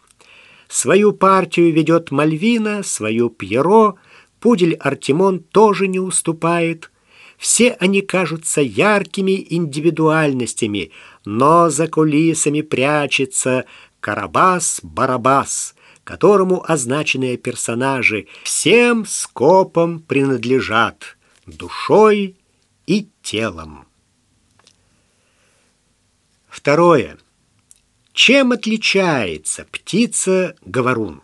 Свою партию ведет Мальвина, свою Пьеро, пудель Артемон тоже не уступает. Все они кажутся яркими индивидуальностями, но за кулисами прячется Карабас-Барабас — которому означенные персонажи всем скопом принадлежат душой и телом. Второе. Чем отличается птица-говорун?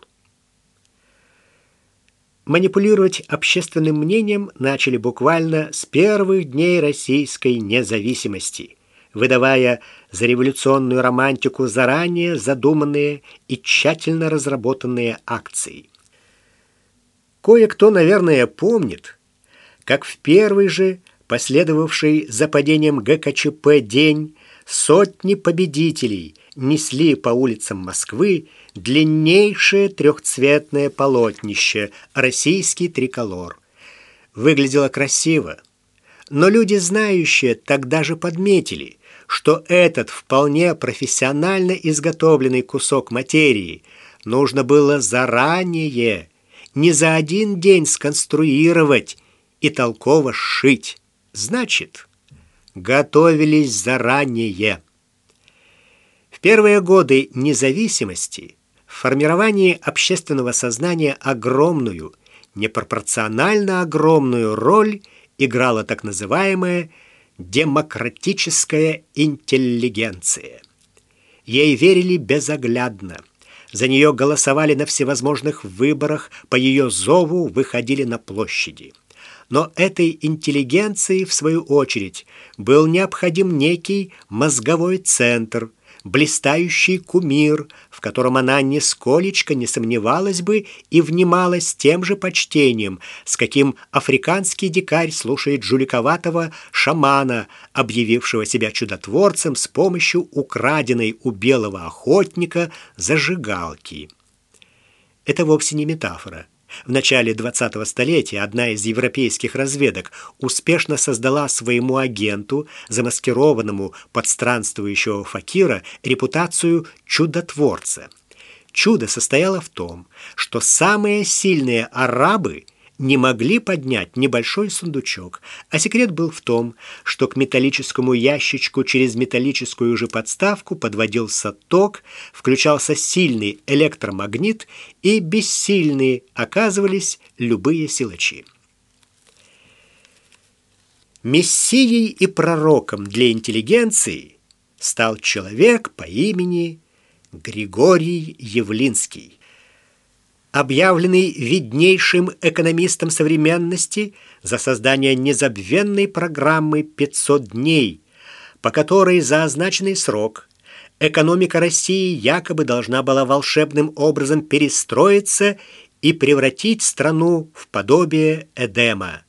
Манипулировать общественным мнением начали буквально с первых дней российской независимости – выдавая за революционную романтику заранее задуманные и тщательно разработанные акции. Кое-кто, наверное, помнит, как в первый же, последовавший за падением ГКЧП день, сотни победителей несли по улицам Москвы длиннейшее трехцветное полотнище «Российский триколор». Выглядело красиво, но люди, знающие, тогда же подметили – что этот вполне профессионально изготовленный кусок материи нужно было заранее, не за один день сконструировать и толково сшить. Значит, готовились заранее. В первые годы независимости в формировании общественного сознания огромную, непропорционально огромную роль играла так называемая демократическая интеллигенция. Ей верили безоглядно. За нее голосовали на всевозможных выборах, по ее зову выходили на площади. Но этой интеллигенции, в свою очередь, был необходим некий мозговой центр – блистающий кумир, в котором она нисколечко не сомневалась бы и внимала с тем же почтением, с каким африканский дикарь слушает жуликоватого шамана, объявившего себя чудотворцем с помощью украденной у белого охотника зажигалки. Это вовсе не метафора. В начале 20-го столетия одна из европейских разведок успешно создала своему агенту, замаскированному под странствующего факира, репутацию чудотворца. Чудо состояло в том, что самые сильные арабы – не могли поднять небольшой сундучок, а секрет был в том, что к металлическому ящичку через металлическую же подставку подводился ток, включался сильный электромагнит, и бессильные оказывались любые силачи. Мессией и пророком для интеллигенции стал человек по имени Григорий Явлинский объявленный виднейшим экономистом современности за создание незабвенной программы «500 дней», по которой за означенный срок экономика России якобы должна была волшебным образом перестроиться и превратить страну в подобие Эдема.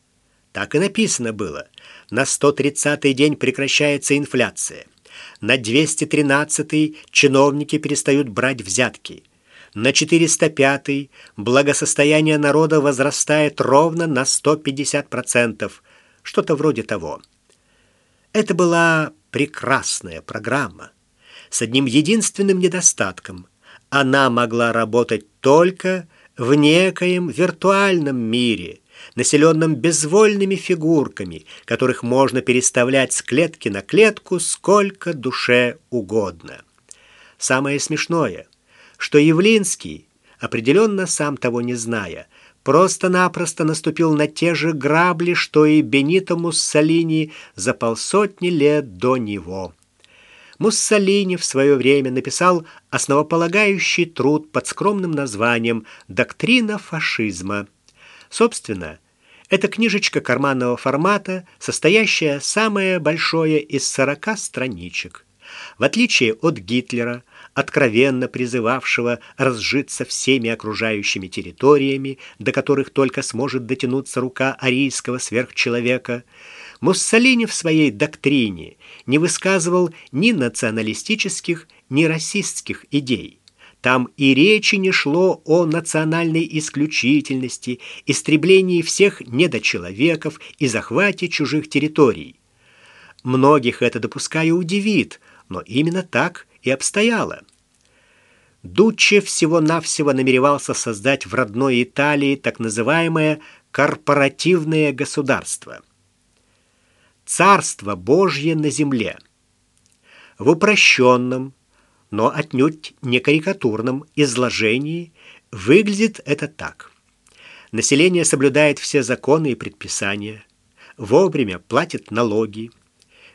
Так и написано было. На 130-й день прекращается инфляция. На 213-й чиновники перестают брать взятки – на 405-й благосостояние народа возрастает ровно на 150%, что-то вроде того. Это была прекрасная программа с одним единственным недостатком. Она могла работать только в некоем виртуальном мире, населенном безвольными фигурками, которых можно переставлять с клетки на клетку сколько душе угодно. Самое смешное – что Явлинский, определенно сам того не зная, просто-напросто наступил на те же грабли, что и Бенито Муссолини за полсотни лет до него. Муссолини в свое время написал основополагающий труд под скромным названием «Доктрина фашизма». Собственно, это книжечка карманного формата, состоящая самое большое из 40 страничек. В отличие от Гитлера, откровенно призывавшего разжиться всеми окружающими территориями, до которых только сможет дотянуться рука арийского сверхчеловека, Муссолини в своей доктрине не высказывал ни националистических, ни расистских идей. Там и речи не шло о национальной исключительности, истреблении всех недочеловеков и захвате чужих территорий. Многих это, допускаю, удивит, но именно так и обстояло. Дуччи всего-навсего намеревался создать в родной Италии так называемое корпоративное государство. Царство Божье на земле. В упрощенном, но отнюдь не карикатурном изложении выглядит это так. Население соблюдает все законы и предписания, вовремя платит налоги,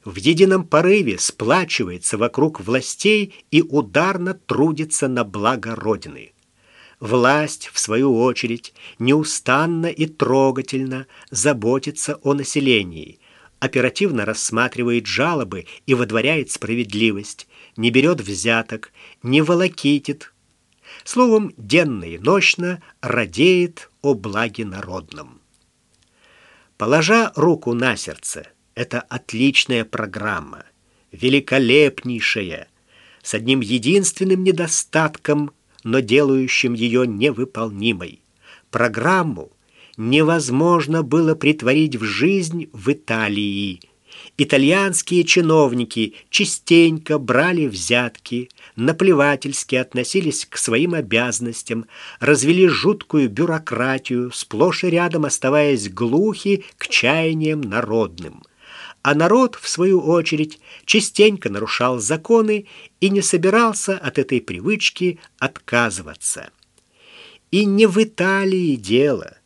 в едином порыве сплачивается вокруг властей и ударно трудится на благо Родины. Власть, в свою очередь, неустанно и трогательно заботится о населении, оперативно рассматривает жалобы и водворяет справедливость, не берет взяток, не волокитит. Словом, денно и ночно радеет о благе народном. Положа руку на сердце – это отличная программа, великолепнейшая, с одним единственным недостатком, но делающим ее невыполнимой. Программу невозможно было притворить в жизнь в Италии – Итальянские чиновники частенько брали взятки, наплевательски относились к своим обязанностям, развели жуткую бюрократию, сплошь и рядом оставаясь глухи к чаяниям народным а народ, в свою очередь, частенько нарушал законы и не собирался от этой привычки отказываться. И не в Италии дело.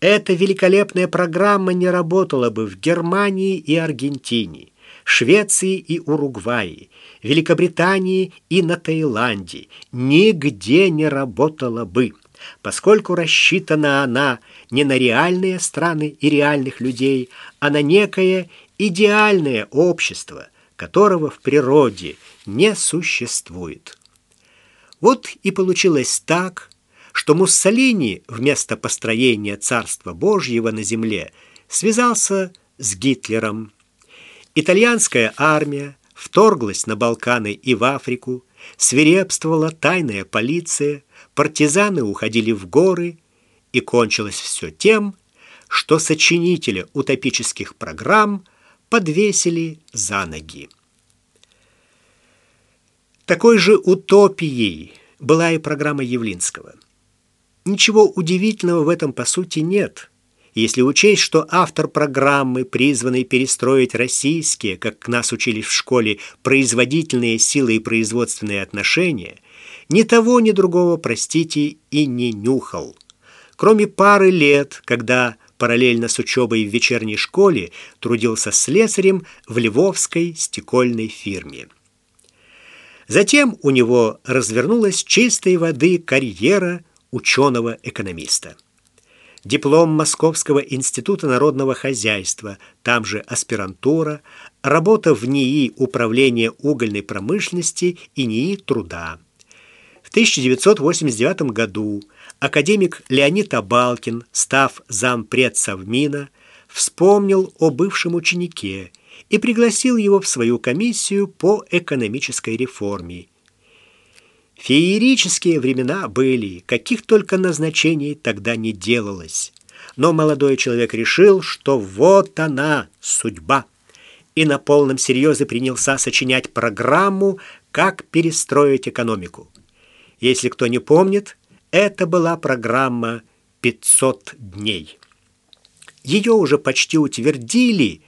Эта великолепная программа не работала бы в Германии и Аргентине, Швеции и Уругвае, Великобритании и на Таиланде. Нигде не работала бы поскольку рассчитана она не на реальные страны и реальных людей, а на некое идеальное общество, которого в природе не существует. Вот и получилось так, что Муссолини вместо построения Царства Божьего на земле связался с Гитлером. Итальянская армия вторглась на Балканы и в Африку, свирепствовала тайная полиция, партизаны уходили в горы, и кончилось все тем, что сочинителя утопических программ подвесили за ноги. Такой же утопией была и программа Явлинского. Ничего удивительного в этом по сути нет, если учесть, что автор программы, призванный перестроить российские, как нас учили в школе, производительные силы и производственные отношения, ни того, ни другого, простите, и не нюхал. Кроме пары лет, когда параллельно с учебой в вечерней школе трудился слесарем в Львовской стекольной фирме. Затем у него развернулась чистой воды карьера ученого-экономиста. Диплом Московского института народного хозяйства, там же аспирантура, работа в НИИ управления угольной промышленности и НИИ труда. В 1989 году академик Леонид Абалкин, став зампред Совмина, вспомнил о бывшем ученике и пригласил его в свою комиссию по экономической реформе. Феерические времена были, каких только назначений тогда не делалось. Но молодой человек решил, что вот она, судьба, и на полном серьезе принялся сочинять программу, как перестроить экономику. Если кто не помнит, это была программа «500 дней». Ее уже почти утвердили,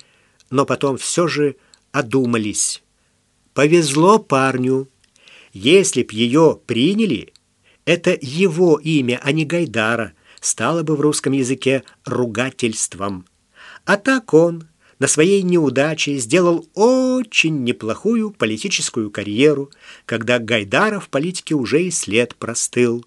но потом все же одумались. Повезло парню. Если б ее приняли, это его имя, а не Гайдара, стало бы в русском языке ругательством. А так он, на своей неудаче сделал очень неплохую политическую карьеру, когда Гайдара в политике уже и след простыл.